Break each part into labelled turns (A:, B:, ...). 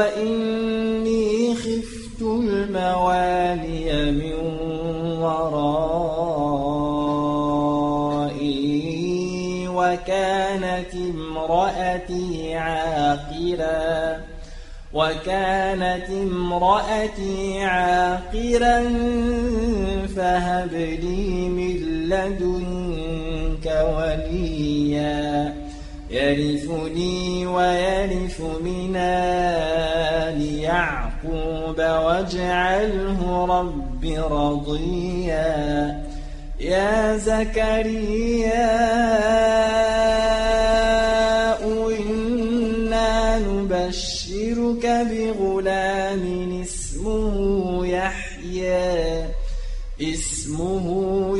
A: وإني خفت الموالي من ورائي وكانت امرأتي عاقرا وكانت امرأتي عاقرا فهب لي من لدنك وليا يرثني ويرث من آل يعقوب واجعله رب رضيا. يا زكريا إنا نبشرك بغلام اسمه يحيى. اسمه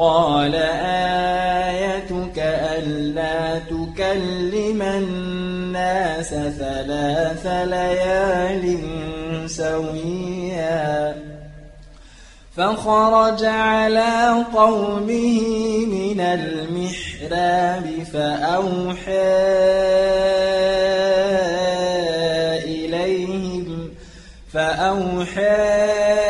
A: قال آيتك ألا تكلم الناس ثلاث ليال سويا. فخرج على قومه من المحراب فأوحى إليهم فأوحى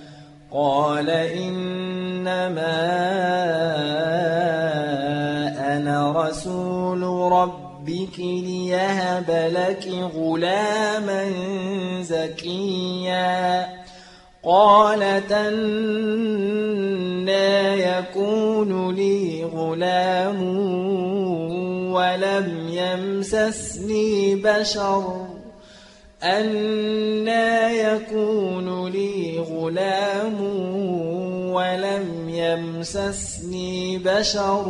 A: قال إنما أنا رسول ربك ليهب لك غلاما زكيا. قالت أنا يكون لي غلام ولم يمسسني بشر. أنا يكون لي غلام ولم يمسسني بشر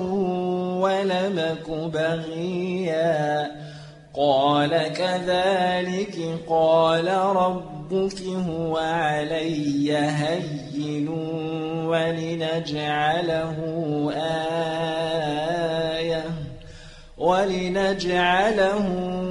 A: ولمك بغيا قال كذلك قال ربك هو علي هين ولنجعله آية ولنجعله آية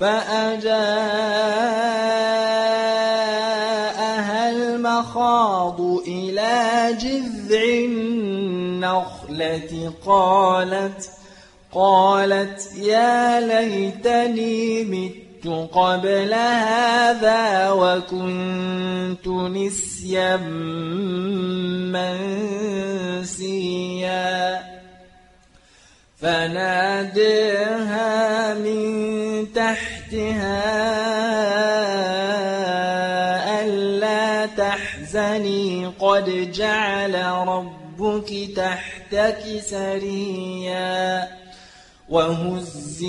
A: فأجاءها المخاض إلى جذع النخلة قالت قالت يا ليتني مت قبل هذا وكنت نسيا منسيا. فناديها من تحتها ألا تحزني قد جعل ربك تحتك سريا وهزي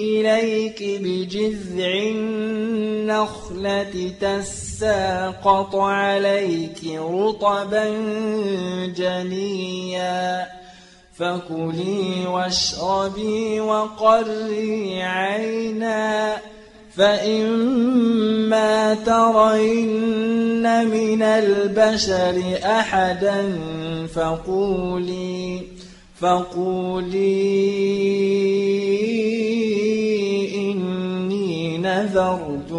A: إليك بجذع النخلة تساقط عليك رطبا جنيا فكلي واشربي وقري عينا فإما ترين من البشر أحدا فقولي فقولي إني نذرت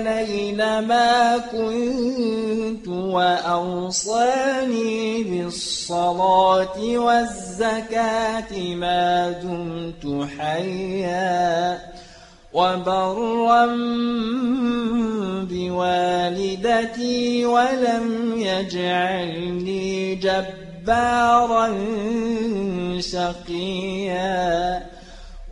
A: مباركا أينما كنت وأوصاني بالصلاة والزكاة ما دمت حيا وبرا بوالدتي ولم يجعلني جبارا شقيا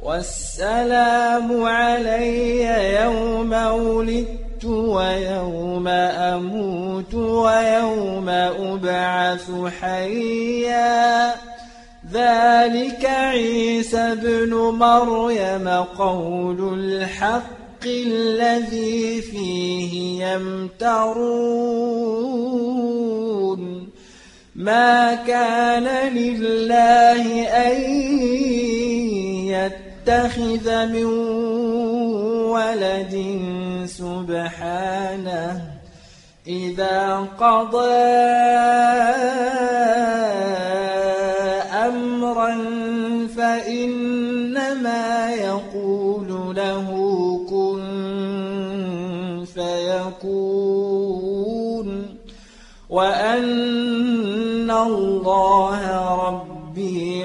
A: والسلام علي يوم ولدت ويوم أموت ويوم أبعث حيا. ذلك عيسى ابن مريم قول الحق الذي فيه يمترون. ما كان لله أن يتخذ من ولد سبحانه. إذا قضى أمرا فإنما يقول له كن فيكون. وأن الله ربي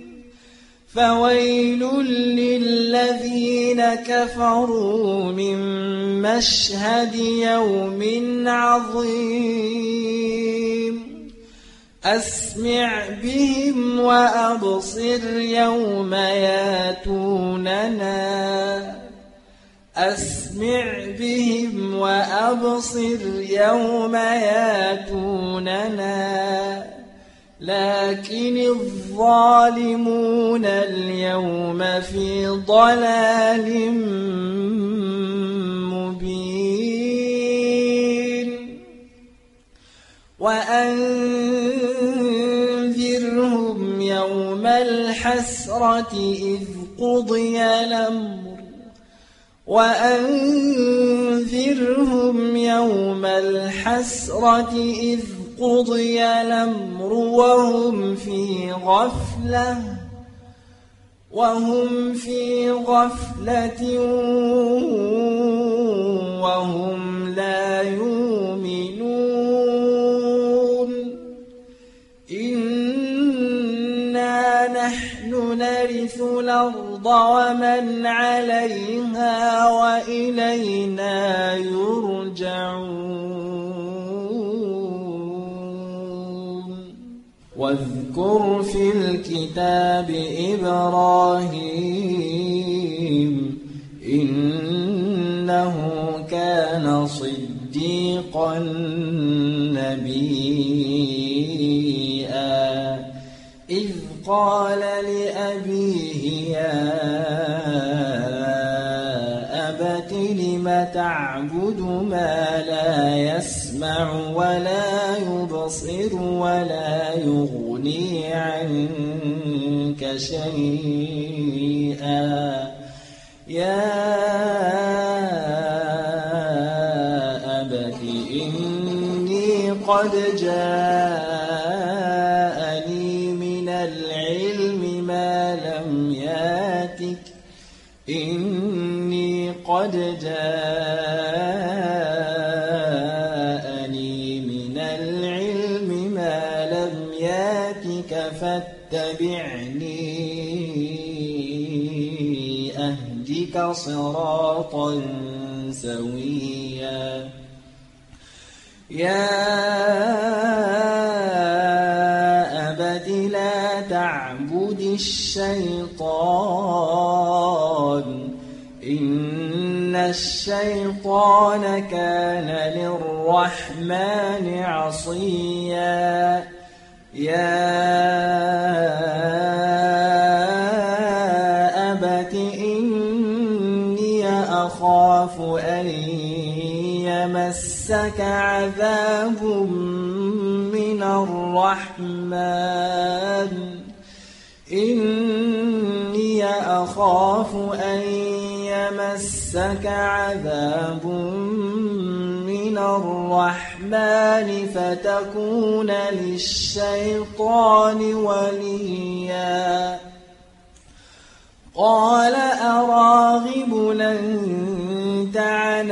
A: فويل للذين كفروا من مشهد يوم عظيم. أسمع بهم وأبصر يوم ياتوننا. أسمع بهم وأبصر يوم ياتوننا. لكن الظالمون اليوم في ضلال مبين. وأنذرهم يوم الحسرة إذ قضي الأمر. وأنذرهم يوم الحسرة إذ قضي الأمر وهم في غفلة وهم في غفلة وهم لا يؤمنون. إنا نحن نرث الأرض ومن عليها وإلينا يرجعون. واذكر في الكتاب إبراهيم إنه كان صديقا نبيا. إذ قال لأبيه يا أبت لم تعبد ما لا يسمع ولا يبصر ولا يغني عنك شيئا. يا أبت إني قد جاءني أهدك صراطا سويا. يا أبت لا تعبد الشيطان. إن الشيطان كان للرحمن عصيا. يمسك عذاب من الرحمن. إني أخاف أن يمسك عذاب من الرحمن فتكون للشيطان وليا. قال أراغب أنت عن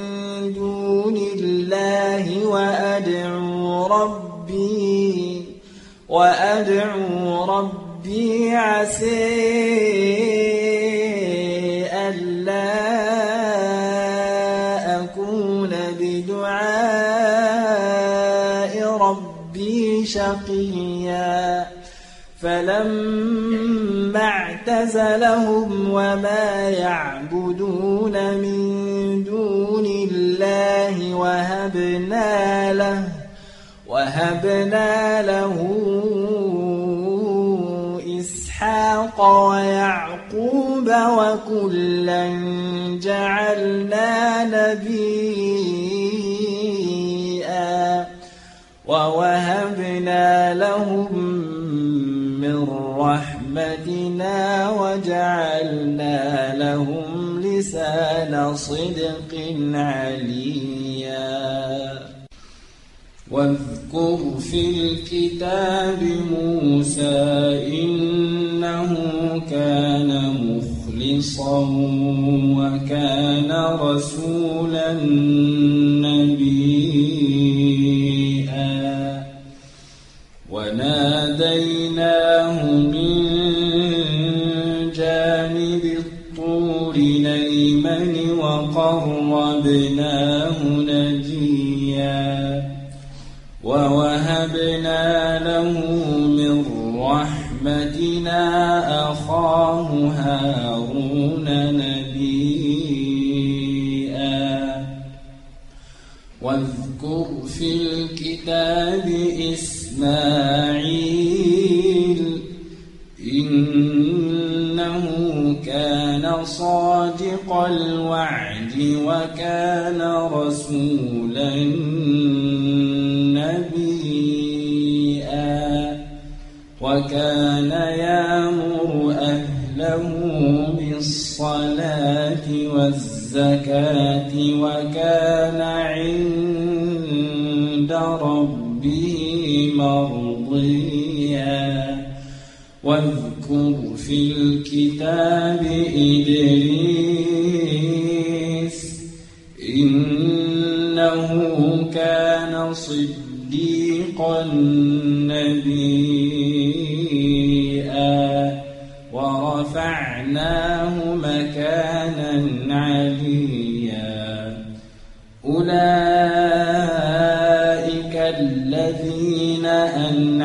A: دون الله وأدعو ربي وأدعو ربي عسي ألا أكون بدعاء ربي شقيا. فلما اعتزلهم وما يعبدون من دون الله وهبنا له وهبنا له إسحاق ويعقوب وكلا جعلنا نبيا ووهبنا لهم من رحمتنا وجعلنا لهم لسان صدق عليا. واذكر في الكتاب موسى إنه كان مخلصا وكان رسولا نبيا. وناديناه من إسماعيل إنه كان صادق الوعد وكان رسولا نبيا وكان يأمر أهله بالصلاة والزكاة وكان عند ربه مرضيا. واذكر في الكتاب إدريس إنه كان صديقا نبيا. ورفعناه مكانا عليا. أولئك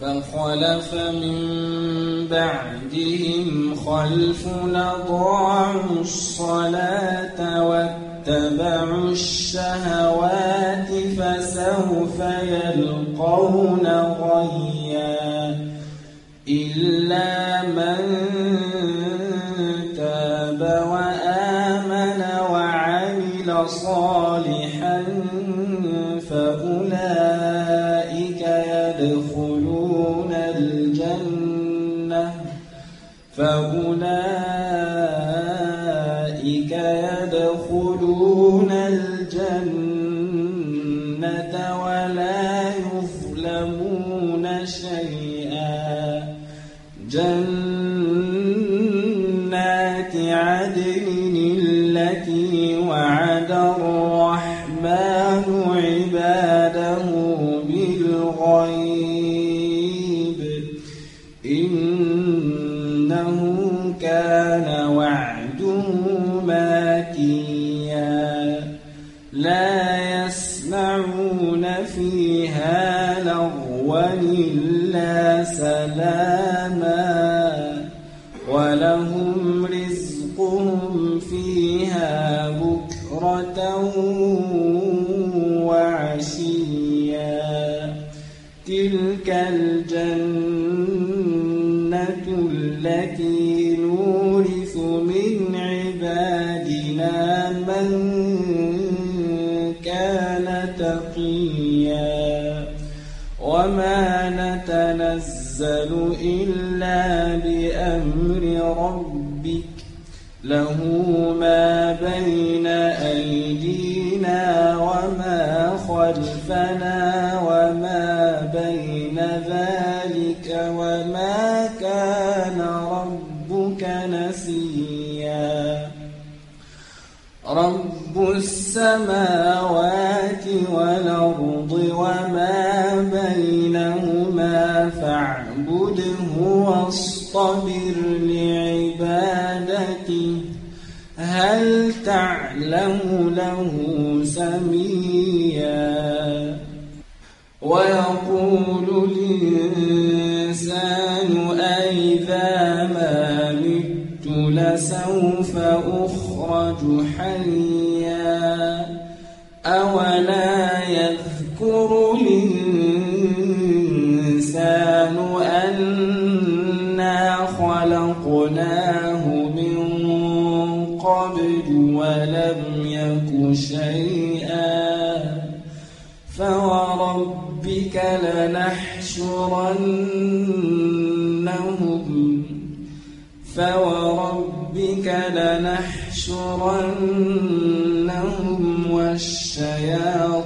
A: فخلف من بعدهم خلف أضاعوا الصلاة واتبعوا الشهوات فسوف يلقون غيا إلا جنات نتنزل إلا بأمر ربك. له ما بين أيدينا وما خلفنا وما بين ذلك وما كان ربك نسيا. رب السماوات واصطبر لعبادته. هل تعلم له سميا؟ ويقول الإنسان أئذا ما مت لسوف أخرج حيا لنحشرنهم فوربك لنحشرنهم والشياطين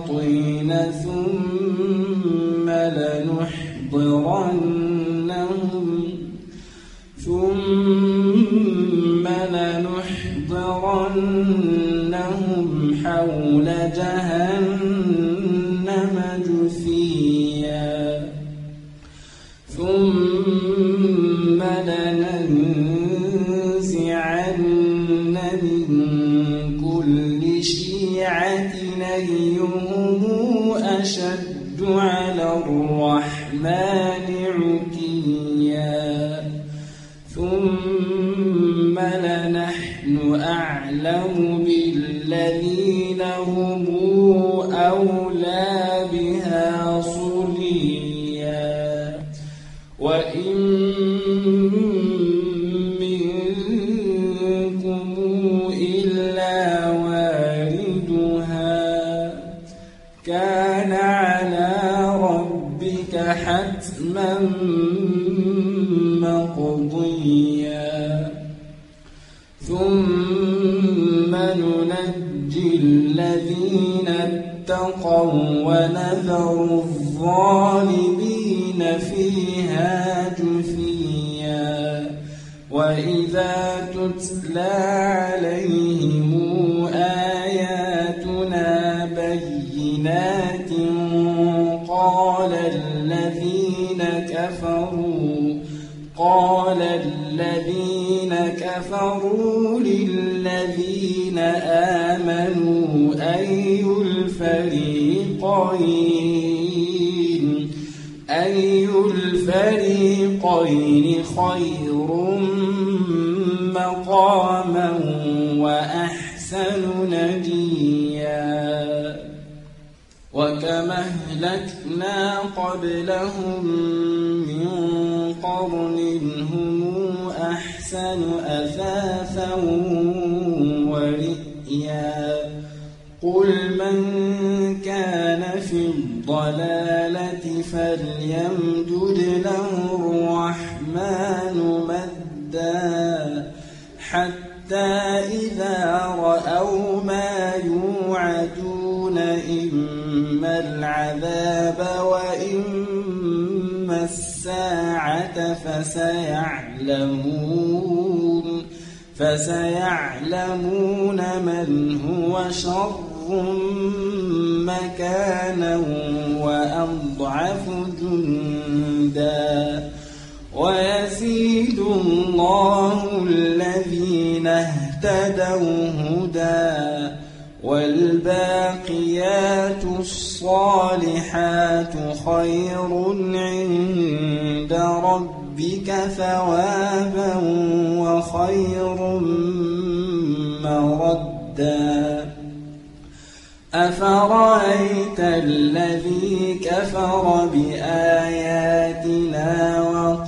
A: أشد على الرحمن عتيا. ثم لنحن أعلم تتلى عليهم آياتنا بينات قال الذين كفروا قال الذين كفروا للذين آمنوا أي الفريقين؟ أي الفريقين خير مقاما وأحسن نجيا. وكما أهلكنا قبلهم من قرن هم أحسن أثاثا ورئيا. قل من كان في الضلالة فليمدد له الرحمن مدا. حتى إذا رأوا ما يوعدون إما العذاب وإما الساعة فسيعلمون فسيعلمون من هو شر مكانا وأضعف جندا ويزيد الله الذين اهتدوا هدى والباقيات الصالحات خير عند ربك ثوابا وخير مردا. أفرأيت الذي كفر بآياتنا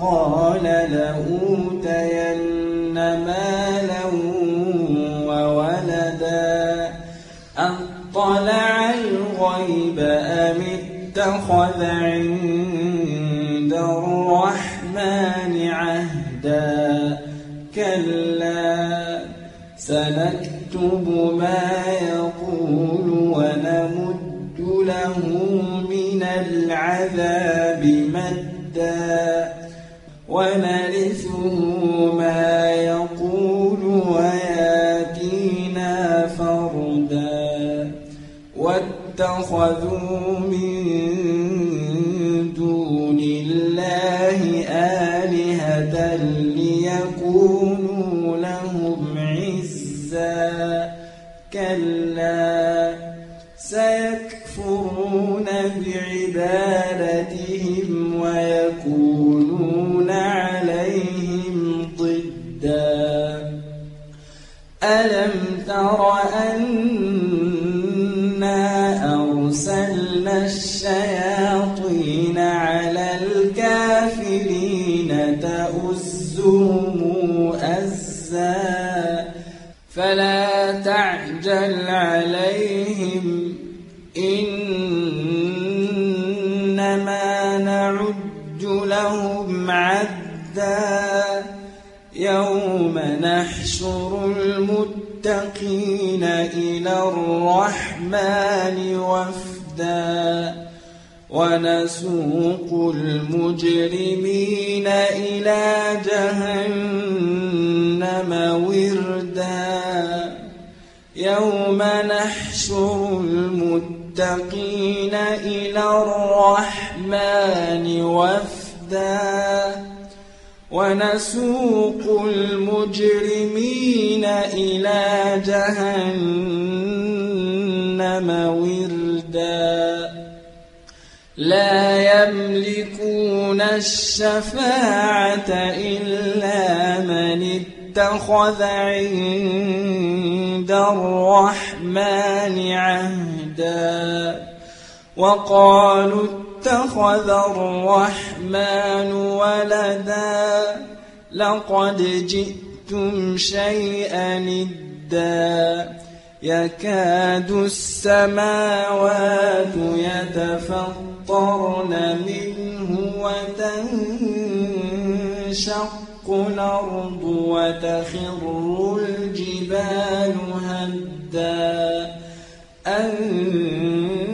A: وقال لأوتين مالا وولدا. أطلع الغيب أم اتخذ عند الرحمن عهدا؟ كلا سنكتب ما يقول ونمد له من العذاب. ونرثه ما يقول وياتينا فردا. واتخذوا من ألم تر أنا أرسلنا الشياطين على الكافرين تؤزهم أزا فلا تعجل عليهم إنما نعد لهم عدا يوم نحشر المتقين إلى الرحمن وفدا ونسوق المجرمين إلى جهنم وردا يوم نحشر المتقين إلى الرحمن وفدا ونسوق المجرمين إلى جهنم وردا. لا يملكون الشفاعة إلا من اتخذ عند الرحمن عهدا. وقالوا اتخذ الرحمن ولدا لقد جئتم شيئا إدا يكاد السماوات يتفطرن منه وتنشق الأرض وتخر الجبال هدا أن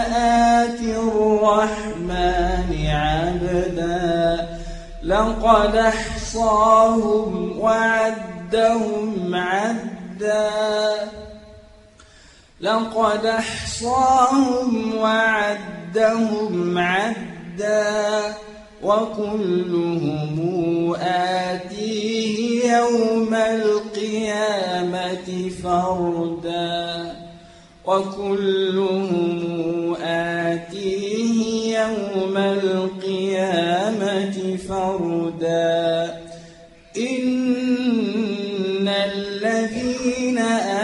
A: لقد أحصاهم وعدهم عدهم عدا. لقد أحصاهم وعدهم عدا. وكلهم آتيه يوم القيامة فردا. وكلهم آتيه يوم القيامة فردا. إن الذين آمنوا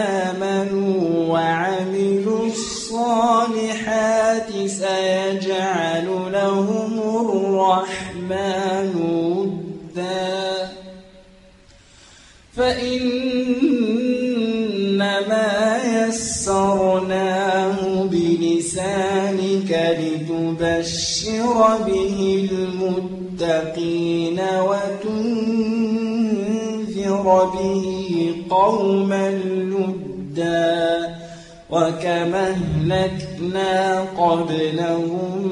A: لتبشر به المتقين وتنذر به قوما لدا وكما أهلكنا قبلهم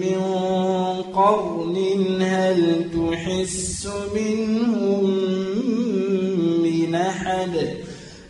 A: من قرن هل تحس منهم